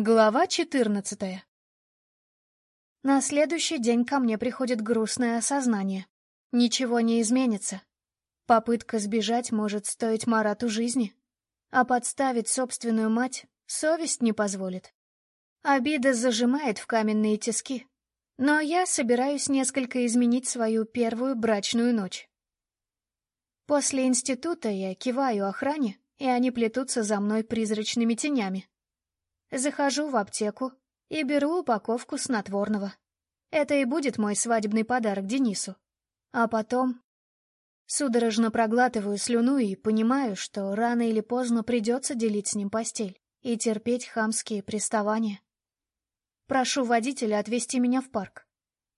Глава четырнадцатая На следующий день ко мне приходит грустное осознание. Ничего не изменится. Попытка сбежать может стоить Марату жизни, а подставить собственную мать совесть не позволит. Обида зажимает в каменные тиски, но я собираюсь несколько изменить свою первую брачную ночь. После института я киваю охране, и они плетутся за мной призрачными тенями. Захожу в аптеку и беру упаковку снотворного. Это и будет мой свадебный подарок Денису. А потом... Судорожно проглатываю слюну и понимаю, что рано или поздно придется делить с ним постель и терпеть хамские приставания. Прошу водителя отвезти меня в парк.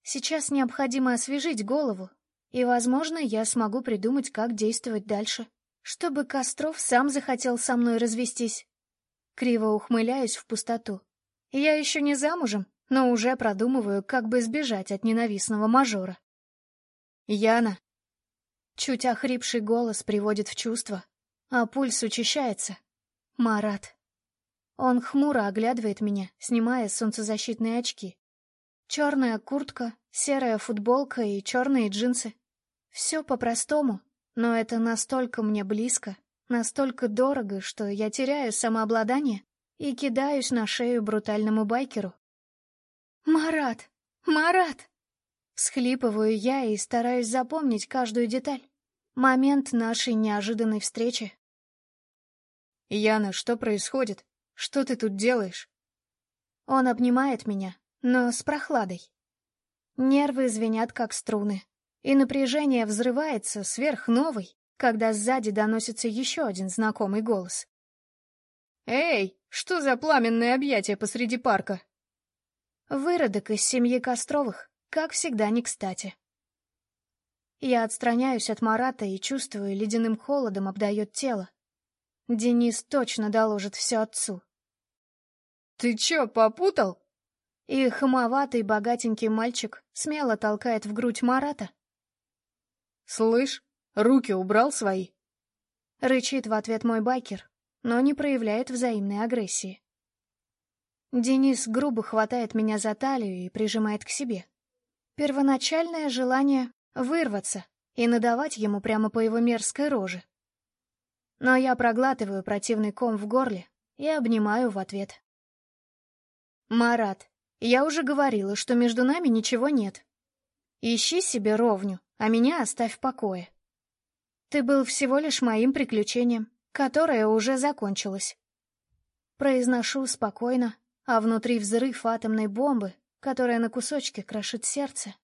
Сейчас необходимо освежить голову и, возможно, я смогу придумать, как действовать дальше, чтобы Костров сам захотел со мной развестись. Криво ухмыляюсь в пустоту. Я еще не замужем, но уже продумываю, как бы сбежать от ненавистного мажора. Яна. Чуть охрипший голос приводит в чувство, а пульс учащается. Марат. Он хмуро оглядывает меня, снимая солнцезащитные очки. Черная куртка, серая футболка и черные джинсы. Все по-простому, но это настолько мне близко, настолько дорого, что я теряю самообладание и кидаюсь на шею брутальному байкеру. «Марат! Марат!» Схлипываю я и стараюсь запомнить каждую деталь. Момент нашей неожиданной встречи. «Яна, что происходит? Что ты тут делаешь?» Он обнимает меня, но с прохладой. Нервы звенят, как струны и напряжение взрывается сверхновой, когда сзади доносится еще один знакомый голос. «Эй, что за пламенное объятие посреди парка?» Выродок из семьи Костровых, как всегда, не кстати. Я отстраняюсь от Марата и чувствую, ледяным холодом обдает тело. Денис точно доложит все отцу. «Ты чё, попутал?» И хамоватый богатенький мальчик смело толкает в грудь Марата, «Слышь, руки убрал свои?» Рычит в ответ мой байкер, но не проявляет взаимной агрессии. Денис грубо хватает меня за талию и прижимает к себе. Первоначальное желание — вырваться и надавать ему прямо по его мерзкой роже. Но я проглатываю противный ком в горле и обнимаю в ответ. «Марат, я уже говорила, что между нами ничего нет. Ищи себе ровню, а меня оставь в покое. Ты был всего лишь моим приключением, которое уже закончилось. Произношу спокойно, а внутри взрыв атомной бомбы, которая на кусочки крошит сердце.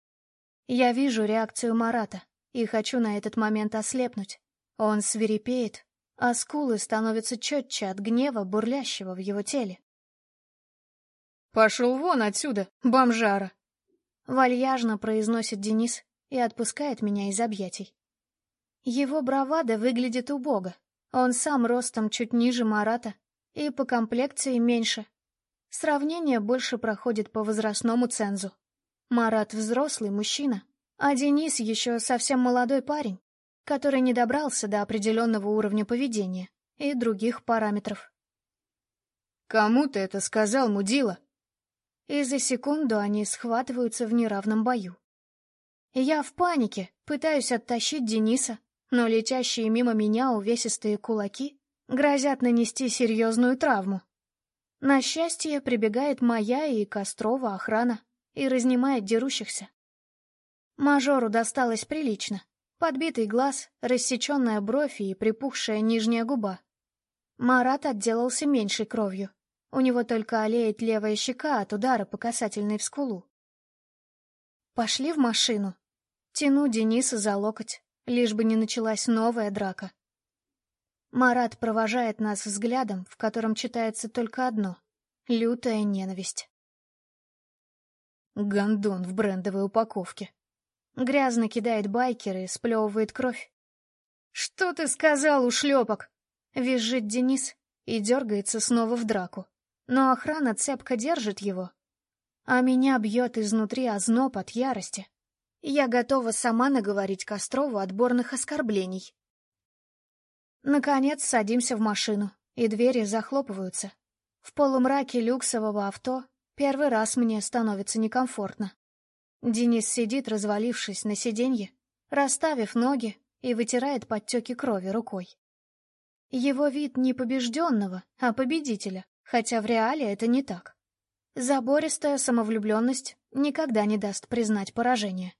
Я вижу реакцию Марата и хочу на этот момент ослепнуть. Он свирепеет, а скулы становятся четче от гнева, бурлящего в его теле. «Пошел вон отсюда, бомжара!» Вальяжно произносит Денис, и отпускает меня из объятий. Его бравада выглядит убого. Он сам ростом чуть ниже Марата и по комплекции меньше. Сравнение больше проходит по возрастному цензу. Марат взрослый мужчина, а Денис еще совсем молодой парень, который не добрался до определенного уровня поведения и других параметров. «Кому ты это сказал, мудила?» И за секунду они схватываются в неравном бою. Я в панике, пытаюсь оттащить Дениса, но летящие мимо меня увесистые кулаки грозят нанести серьезную травму. На счастье прибегает моя и Кострова охрана и разнимает дерущихся. Мажору досталось прилично. Подбитый глаз, рассеченная бровь и припухшая нижняя губа. Марат отделался меньшей кровью. У него только олеет левая щека от удара по касательной в скулу. «Пошли в машину», Тяну Дениса за локоть, лишь бы не началась новая драка. Марат провожает нас взглядом, в котором читается только одно — лютая ненависть. Гондон в брендовой упаковке. Грязно кидает байкер и сплевывает кровь. «Что ты сказал, ушлепок?» — визжит Денис и дергается снова в драку. Но охрана цепко держит его. А меня бьет изнутри озноб от ярости. Я готова сама наговорить Кострову отборных оскорблений. Наконец садимся в машину, и двери захлопываются. В полумраке люксового авто первый раз мне становится некомфортно. Денис сидит, развалившись на сиденье, расставив ноги и вытирает подтеки крови рукой. Его вид не побежденного, а победителя, хотя в реале это не так. Забористая самовлюбленность никогда не даст признать поражение.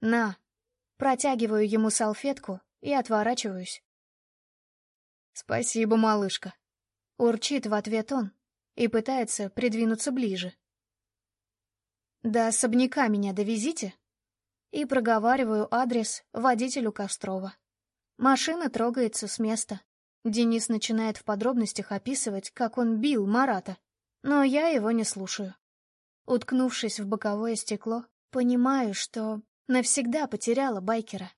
«На!» Протягиваю ему салфетку и отворачиваюсь. «Спасибо, малышка!» Урчит в ответ он и пытается придвинуться ближе. «До особняка меня довезите?» И проговариваю адрес водителю Кострова. Машина трогается с места. Денис начинает в подробностях описывать, как он бил Марата, но я его не слушаю. Уткнувшись в боковое стекло, понимаю, что навсегда потеряла байкера.